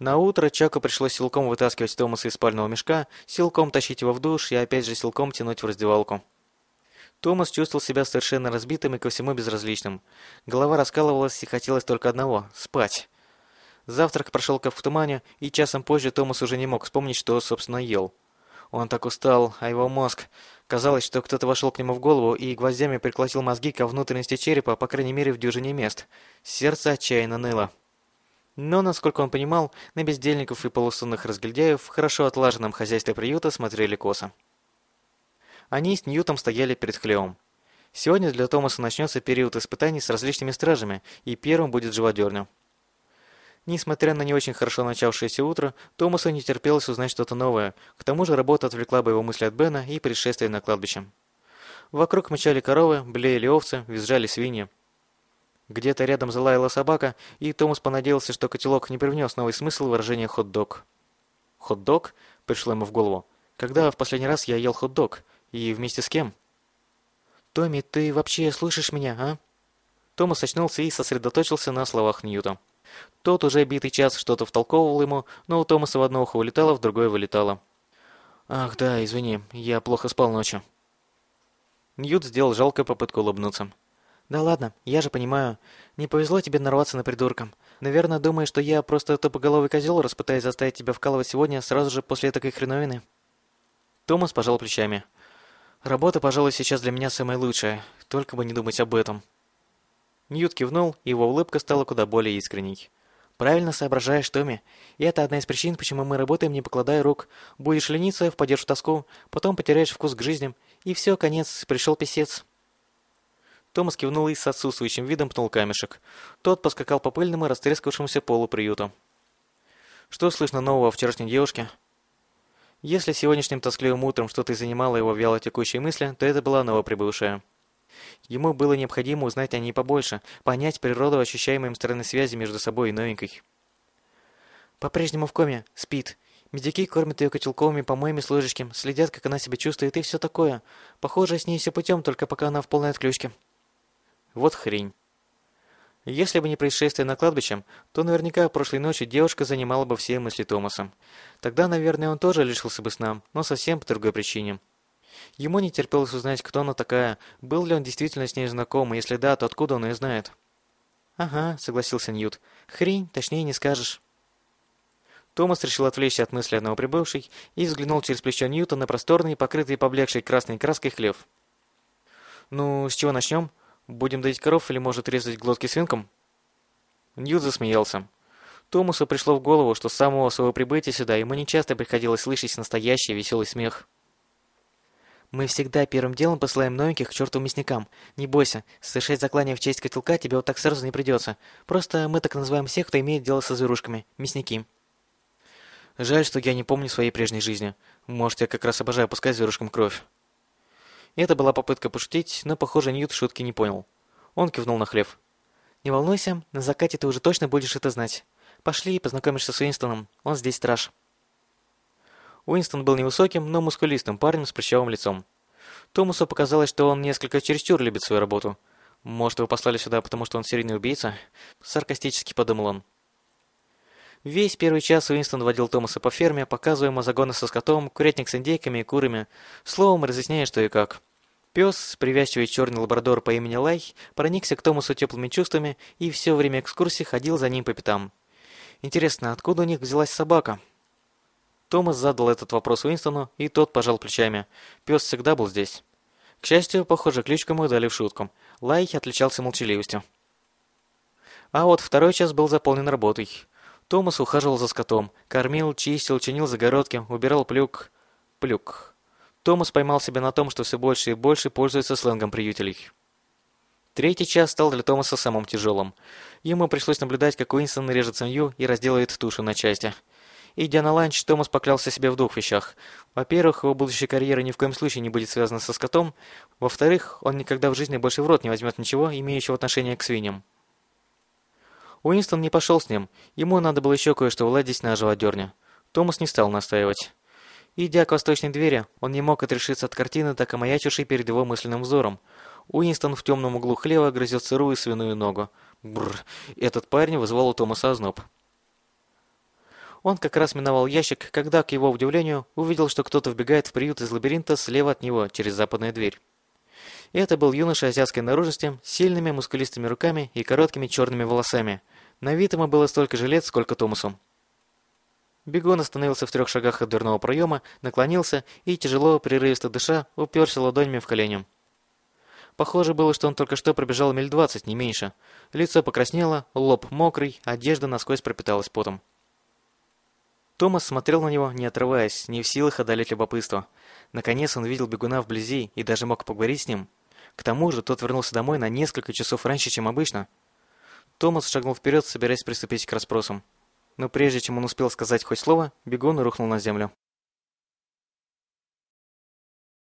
На утро Чаку пришлось силком вытаскивать Томаса из спального мешка, силком тащить его в душ и опять же силком тянуть в раздевалку. Томас чувствовал себя совершенно разбитым и ко всему безразличным. Голова раскалывалась и хотелось только одного – спать. Завтрак прошел как в тумане, и часом позже Томас уже не мог вспомнить, что, собственно, ел. Он так устал, а его мозг... Казалось, что кто-то вошел к нему в голову и гвоздями приколотил мозги ко внутренности черепа, по крайней мере, в дюжине мест. Сердце отчаянно ныло. Но, насколько он понимал, на бездельников и полусонных разгильдяев в хорошо отлаженном хозяйстве приюта смотрели косо. Они с Ньютом стояли перед хлевом. Сегодня для Томаса начнется период испытаний с различными стражами, и первым будет живодерня. Несмотря на не очень хорошо начавшееся утро, Томасу не терпелось узнать что-то новое. К тому же работа отвлекла бы его мысли от Бена и пришествия на кладбище. Вокруг мычали коровы, блеяли овцы, визжали свиньи. Где-то рядом залаяла собака, и Томас понадеялся, что котелок не привнес новый смысл выражения «хот-дог». «Хот-дог?» – пришло ему в голову. «Когда в последний раз я ел хот-дог? И вместе с кем?» «Томми, ты вообще слышишь меня, а?» Томас очнулся и сосредоточился на словах Ньюта. Тот уже битый час что-то втолковывал ему, но у Томаса в одно ухо улетало, в другое вылетало. «Ах, да, извини, я плохо спал ночью». Ньют сделал жалкую попытку улыбнуться. «Да ладно, я же понимаю. Не повезло тебе нарваться на придурка. Наверное, думаешь, что я просто тупоголовый козел, раз пытаюсь заставить тебя вкалывать сегодня, сразу же после такой хреновины?» Томас пожал плечами. «Работа, пожалуй, сейчас для меня самая лучшая. Только бы не думать об этом». Ньют кивнул, и его улыбка стала куда более искренней. «Правильно соображаешь, Томми. И это одна из причин, почему мы работаем, не покладая рук. Будешь лениться, впадешь в тоску, потом потеряешь вкус к жизни, и все, конец, пришел писец». Томас кивнул и с отсутствующим видом пнул камешек. Тот поскакал по пыльному, растрескавшемуся полу приюта. «Что слышно нового о вчерашней девушке?» Если сегодняшним тоскливым утром что-то занимало его вяло текущие мысли, то это была новоприбывшая. Ему было необходимо узнать о ней побольше, понять природу ощущаемой им стороны связи между собой и новенькой. «По-прежнему в коме, спит. Медики кормят ее котелковыми помоями с ложечки, следят, как она себя чувствует и все такое. Похоже, с ней все путем, только пока она в полной отключке». Вот хрень. Если бы не происшествие на кладбище, то наверняка прошлой ночью девушка занимала бы все мысли Томаса. Тогда, наверное, он тоже лишился бы сна, но совсем по другой причине. Ему не терпелось узнать, кто она такая, был ли он действительно с ней знаком, и если да, то откуда он ее знает. «Ага», — согласился Ньют. «Хрень, точнее не скажешь». Томас решил отвлечься от мысли одного прибывшей и взглянул через плечо Ньюта на просторный, покрытый поблекшей красной краской хлев. «Ну, с чего начнем?» Будем доить коров или, может, резать глотки свинкам?» Ньют засмеялся. Томасу пришло в голову, что с самого своего прибытия сюда ему нечасто приходилось слышать настоящий веселый смех. «Мы всегда первым делом посылаем новеньких к черту мясникам. Не бойся, совершать заклание в честь котелка тебе вот так сразу не придется. Просто мы так называем всех, кто имеет дело со зверушками. Мясники». Жаль, что я не помню своей прежней жизни. Может, я как раз обожаю пускать зверушкам кровь. Это была попытка пошутить, но, похоже, Ньют шутки не понял. Он кивнул на хлеб. «Не волнуйся, на закате ты уже точно будешь это знать. Пошли и познакомишься с Уинстоном, он здесь страж». Уинстон был невысоким, но мускулистым парнем с прыщавым лицом. Томасу показалось, что он несколько чересчур любит свою работу. «Может, его послали сюда, потому что он серийный убийца?» Саркастически подумал он. Весь первый час Уинстон водил Томаса по ферме, показывая ему загоны со скотом, курятник с индейками и курами, словом разъясняя, что и как. Пес, привязчивый черный лабрадор по имени Лай, проникся к Томасу теплыми чувствами и все время экскурсии ходил за ним по пятам. Интересно, откуда у них взялась собака? Томас задал этот вопрос Уинстону, и тот пожал плечами. Пес всегда был здесь. К счастью, похоже, кличку ему дали в шутку. Лай отличался молчаливостью. А вот второй час был заполнен работой. Томас ухаживал за скотом, кормил, чистил, чинил загородки, убирал плюк. Плюк. Томас поймал себя на том, что все больше и больше пользуется сленгом приютелей. Третий час стал для Томаса самым тяжелым. Ему пришлось наблюдать, как Уинстон режет свинью и разделывает тушу на части. Идя на ланч, Томас поклялся себе в двух вещах. Во-первых, его будущая карьера ни в коем случае не будет связана со скотом. Во-вторых, он никогда в жизни больше в рот не возьмет ничего, имеющего отношение к свиньям. Уинстон не пошел с ним, ему надо было еще кое-что уладить на живодерне. Томас не стал настаивать. Идя к восточной двери, он не мог отрешиться от картины, так омаячившей перед его мысленным взором. Уинстон в темном углу хлева грызет сырую свиную ногу. Бррр, этот парень вызвал у Томаса озноб. Он как раз миновал ящик, когда, к его удивлению, увидел, что кто-то вбегает в приют из лабиринта слева от него, через западную дверь. Это был юноша азиатской наружности, с сильными мускулистыми руками и короткими черными волосами. На вид ему было столько же лет, сколько Томасу. Бегун остановился в трех шагах от дверного проема, наклонился и, тяжело, прерывисто дыша, уперся ладонями в колени. Похоже было, что он только что пробежал миль двадцать, не меньше. Лицо покраснело, лоб мокрый, одежда насквозь пропиталась потом. Томас смотрел на него, не отрываясь, не в силах одолеть любопытство. Наконец он видел бегуна вблизи и даже мог поговорить с ним. К тому же тот вернулся домой на несколько часов раньше, чем обычно. Томас шагнул вперед, собираясь приступить к расспросам. Но прежде чем он успел сказать хоть слово, бегун рухнул на землю.